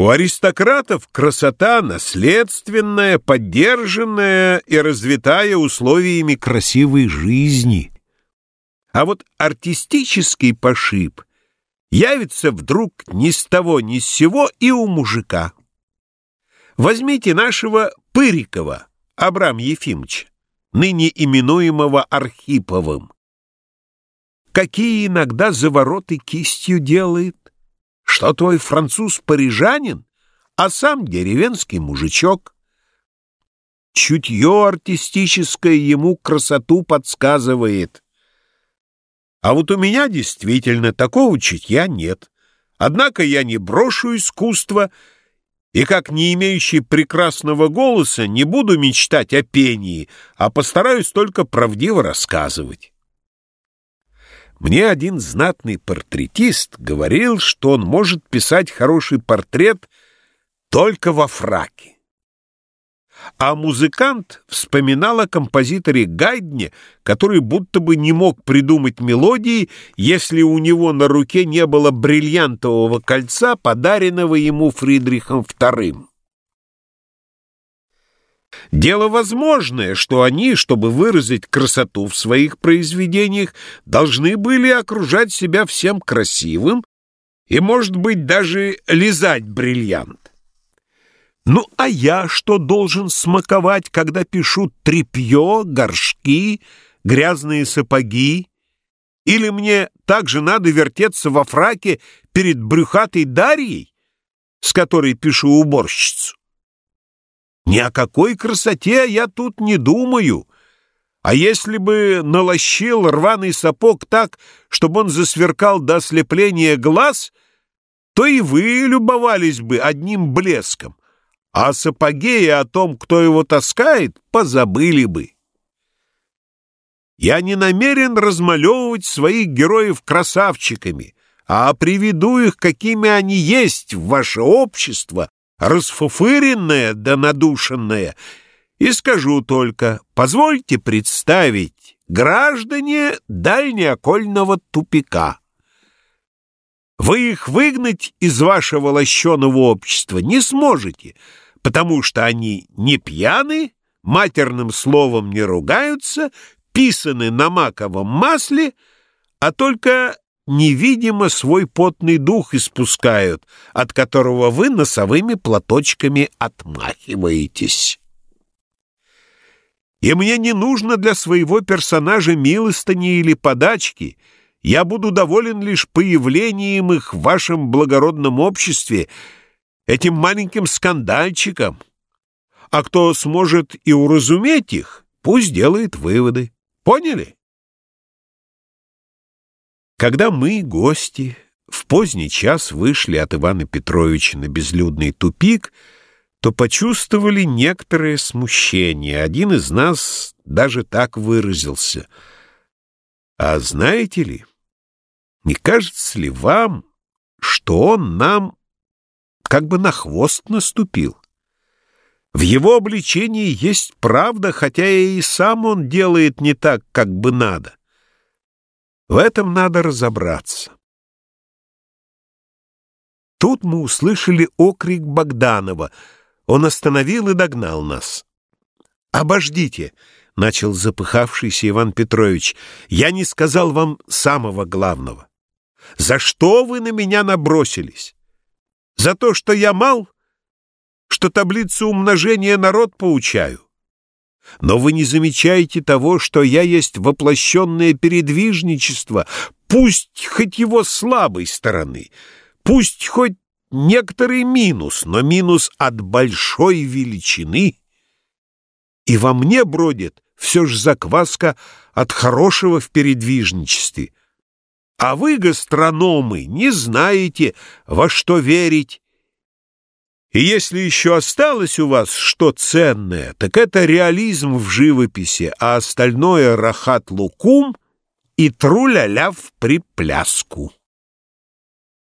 У аристократов красота наследственная, поддержанная и развитая условиями красивой жизни. А вот артистический пошиб явится вдруг ни с того ни с сего и у мужика. Возьмите нашего Пырикова, Абрам Ефимовича, ныне именуемого Архиповым. Какие иногда завороты кистью делает, что твой француз парижанин, а сам деревенский мужичок. Чутье артистическое ему красоту подсказывает. А вот у меня действительно такого чутья нет. Однако я не брошу искусство — и как не имеющий прекрасного голоса не буду мечтать о пении, а постараюсь только правдиво рассказывать. Мне один знатный портретист говорил, что он может писать хороший портрет только во фраке. А музыкант вспоминал о композиторе Гайдне, который будто бы не мог придумать мелодии, если у него на руке не было бриллиантового кольца, подаренного ему Фридрихом II. Дело возможное, что они, чтобы выразить красоту в своих произведениях, должны были окружать себя всем красивым и, может быть, даже лизать бриллиант. Ну, а я что должен смаковать, когда пишу тряпье, горшки, грязные сапоги? Или мне также надо вертеться во фраке перед брюхатой Дарьей, с которой пишу уборщицу? Ни о какой красоте я тут не думаю. А если бы налощил рваный сапог так, чтобы он засверкал до ослепления глаз, то и вы любовались бы одним блеском а о сапоге и о том, кто его таскает, позабыли бы. Я не намерен размалевывать своих героев красавчиками, а приведу их, какими они есть в ваше общество, расфуфыренное да надушенное, и скажу только, позвольте представить граждане дальнеокольного тупика. Вы их выгнать из вашего лощеного общества не сможете, потому что они не пьяны, матерным словом не ругаются, писаны на маковом масле, а только невидимо свой потный дух испускают, от которого вы носовыми платочками отмахиваетесь. И мне не нужно для своего персонажа милостыни или подачки — я буду доволен лишь появлением их в вашем благородном обществе, этим маленьким скандальчиком. А кто сможет и уразуметь их, пусть делает выводы. Поняли? Когда мы, гости, в поздний час вышли от Ивана Петровича на безлюдный тупик, то почувствовали некоторое смущение. Один из нас даже так выразился. А знаете ли, не кажется ли вам, что он нам как бы на хвост наступил? В его обличении есть правда, хотя и сам он делает не так, как бы надо. В этом надо разобраться. Тут мы услышали окрик Богданова. Он остановил и догнал нас. «Обождите!» — начал запыхавшийся Иван Петрович. «Я не сказал вам самого главного. За что вы на меня набросились? За то, что я мал? Что таблицу умножения народ поучаю? Но вы не замечаете того, что я есть воплощенное передвижничество, пусть хоть его слабой стороны, пусть хоть некоторый минус, но минус от большой величины. И во мне бродит все ж закваска от хорошего в передвижничестве — а вы, гастрономы, не знаете, во что верить. И если еще осталось у вас что ценное, так это реализм в живописи, а остальное рахат-лукум и труля-ля в припляску.